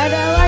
Ada